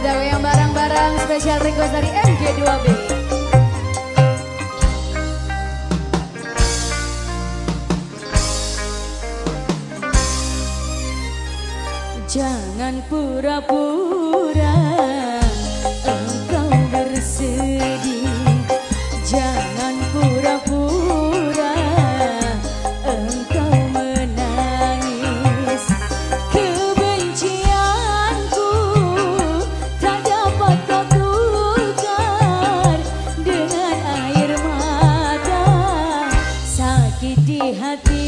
kita goyang barang-barang spesial request dari MG2B Jangan pura-pura sakit di hati.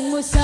song